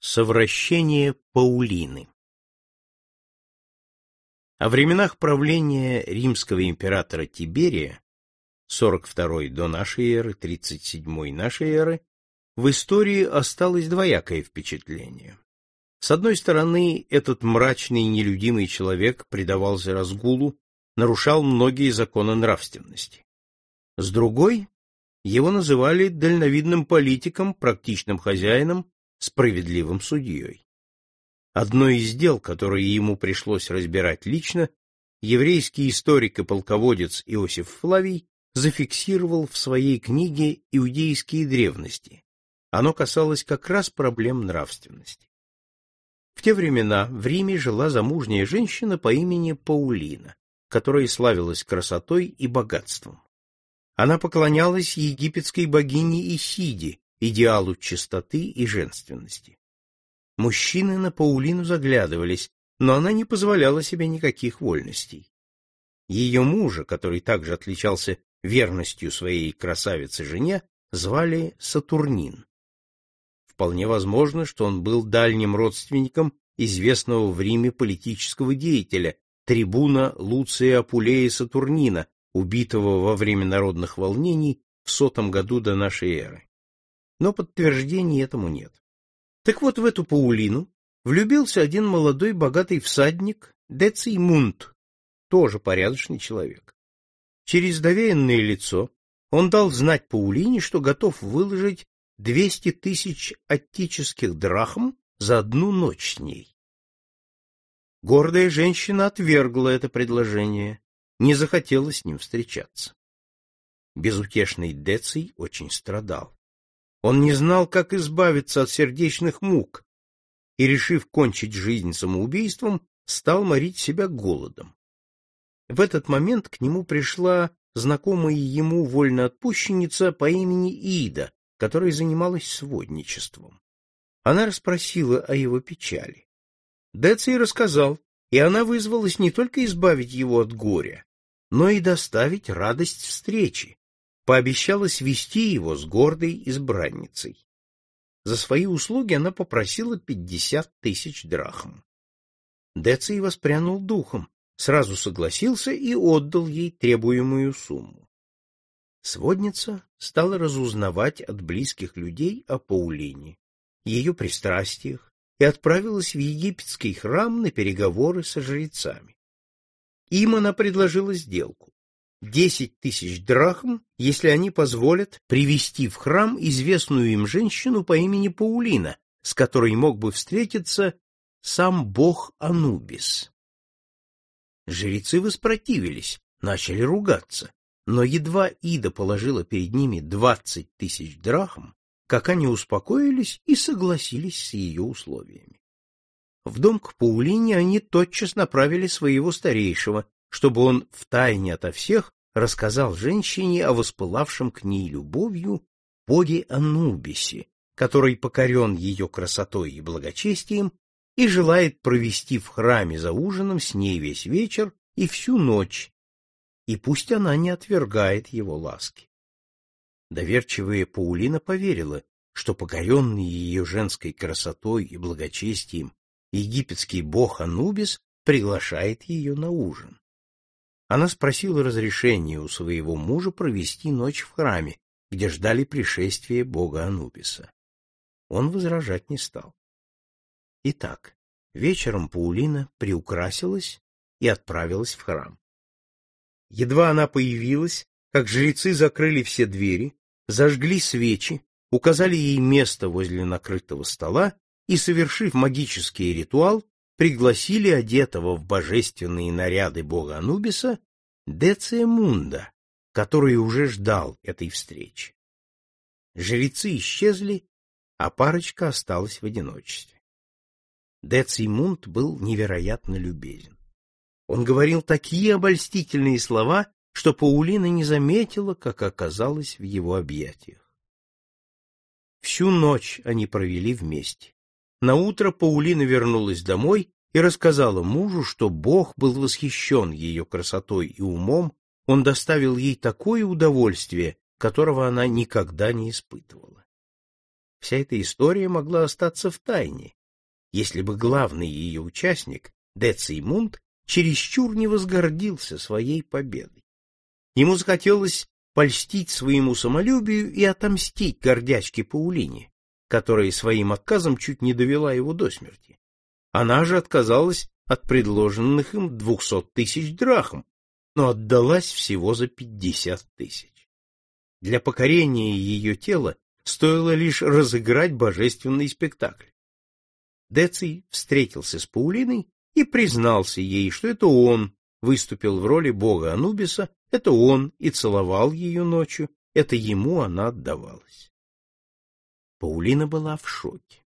Совращение Паулины О временах правления римского императора Тиберия 42 до нашей эры, 37 нашей эры, в истории осталось двоякое впечатление. С одной стороны, этот мрачный и нелюдимый человек предавался разгулу, нарушал многие законы нравственности. С другой, его называли дальновидным политиком, практичным хозяином справедливым судьей. Одно из дел, которые ему пришлось разбирать лично, еврейский историк и полководец Иосиф Флавий зафиксировал в своей книге «Иудейские древности». Оно касалось как раз проблем нравственности. В те времена в Риме жила замужняя женщина по имени Паулина, которая славилась красотой и богатством. Она поклонялась египетской богине Исиде, идеалу чистоты и женственности. Мужчины на Паулину заглядывались, но она не позволяла себе никаких вольностей. Ее мужа, который также отличался верностью своей красавице-жене, звали Сатурнин. Вполне возможно, что он был дальним родственником известного в Риме политического деятеля, трибуна Луция Апулея Сатурнина, убитого во время народных волнений в сотом году до нашей эры но подтверждений этому нет. Так вот, в эту Паулину влюбился один молодой богатый всадник Деций Мунт, тоже порядочный человек. Через доверенное лицо он дал знать Паулине, что готов выложить двести тысяч аттических драхм за одну ночь с ней. Гордая женщина отвергла это предложение, не захотела с ним встречаться. Безутешный Деций очень страдал. Он не знал, как избавиться от сердечных мук, и, решив кончить жизнь самоубийством, стал морить себя голодом. В этот момент к нему пришла знакомая ему вольноотпущенница по имени Ида, которая занималась сводничеством. Она расспросила о его печали. Деций рассказал, и она вызвалась не только избавить его от горя, но и доставить радость встречи, пообещала свести его с гордой избранницей. За свои услуги она попросила пятьдесят тысяч драхм. Деций воспрянул духом, сразу согласился и отдал ей требуемую сумму. Сводница стала разузнавать от близких людей о Паулине, ее пристрастиях, и отправилась в египетский храм на переговоры со жрецами. Им она предложила сделку десять тысяч драхм, если они позволят привести в храм известную им женщину по имени Паулина, с которой мог бы встретиться сам бог Анубис. Жрецы воспротивились, начали ругаться, но едва Ида положила перед ними двадцать тысяч драхм, как они успокоились и согласились с ее условиями. В дом к Паулине они тотчас направили своего старейшего, чтобы он втайне ото всех рассказал женщине о воспылавшем к ней любовью боге Анубисе, который покорен ее красотой и благочестием и желает провести в храме за ужином с ней весь вечер и всю ночь, и пусть она не отвергает его ласки. Доверчивая Паулина поверила, что покоренный ее женской красотой и благочестием египетский бог Анубис приглашает ее на ужин. Она спросила разрешения у своего мужа провести ночь в храме, где ждали пришествия бога Анубиса. Он возражать не стал. Итак, вечером Паулина приукрасилась и отправилась в храм. Едва она появилась, как жрецы закрыли все двери, зажгли свечи, указали ей место возле накрытого стола и, совершив магический ритуал, пригласили одетого в божественные наряды бога Анубиса Деция Мунда, который уже ждал этой встречи. Жрецы исчезли, а парочка осталась в одиночестве. Деций Мунд был невероятно любезен. Он говорил такие обольстительные слова, что Паулина не заметила, как оказалась в его объятиях. Всю ночь они провели вместе. На утро Паулина вернулась домой и рассказала мужу, что Бог был восхищен ее красотой и умом, он доставил ей такое удовольствие, которого она никогда не испытывала. вся эта история могла остаться в тайне, если бы главный ее участник, Деций Мунд, чересчур не возгордился своей победой. Ему захотелось польстить своему самолюбию и отомстить гордячке Паулине, которая своим отказом чуть не довела его до смерти. Она же отказалась от предложенных им двухсот тысяч драхм, но отдалась всего за пятьдесят тысяч. Для покорения ее тела стоило лишь разыграть божественный спектакль. Деций встретился с Паулиной и признался ей, что это он выступил в роли бога Анубиса, это он и целовал ее ночью, это ему она отдавалась. Паулина была в шоке.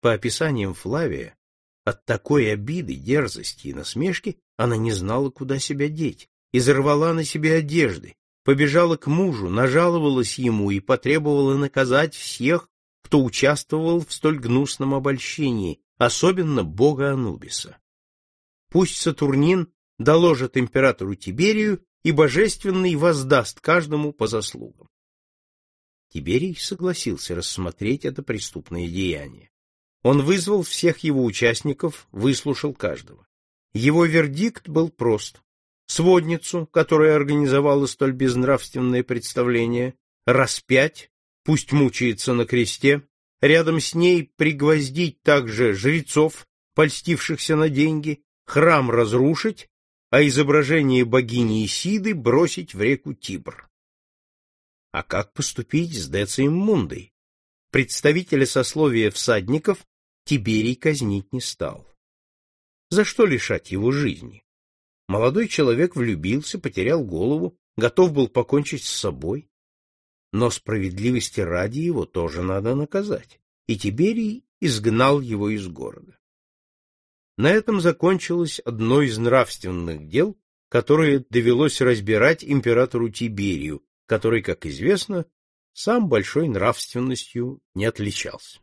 По описаниям Флавия, от такой обиды, дерзости и насмешки она не знала, куда себя деть, изорвала на себе одежды, побежала к мужу, нажаловалась ему и потребовала наказать всех, кто участвовал в столь гнусном обольщении, особенно бога Анубиса. Пусть Сатурнин доложит императору Тиберию, и божественный воздаст каждому по заслугам. Тиберий согласился рассмотреть это преступное деяние. Он вызвал всех его участников, выслушал каждого. Его вердикт был прост. Сводницу, которая организовала столь безнравственное представление, распять, пусть мучается на кресте, рядом с ней пригвоздить также жрецов, польстившихся на деньги, храм разрушить, а изображение богини Исиды бросить в реку Тибр. А как поступить с Децием Мундой? Представителя сословия всадников Тиберий казнить не стал. За что лишать его жизни? Молодой человек влюбился, потерял голову, готов был покончить с собой. Но справедливости ради его тоже надо наказать, и Тиберий изгнал его из города. На этом закончилось одно из нравственных дел, которое довелось разбирать императору Тиберию, который, как известно, сам большой нравственностью не отличался.